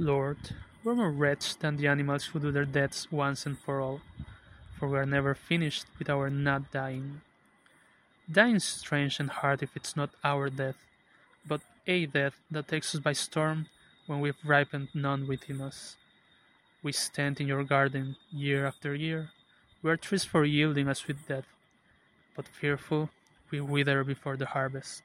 Lord, we are more wretched than the animals who do their deaths once and for all, for we are never finished with our not dying. Dying's strange and hard if it's not our death, but a death that takes us by storm when we've ripened none within us. We stand in your garden year after year, we are trees for yielding a sweet death, but fearful we wither before the harvest.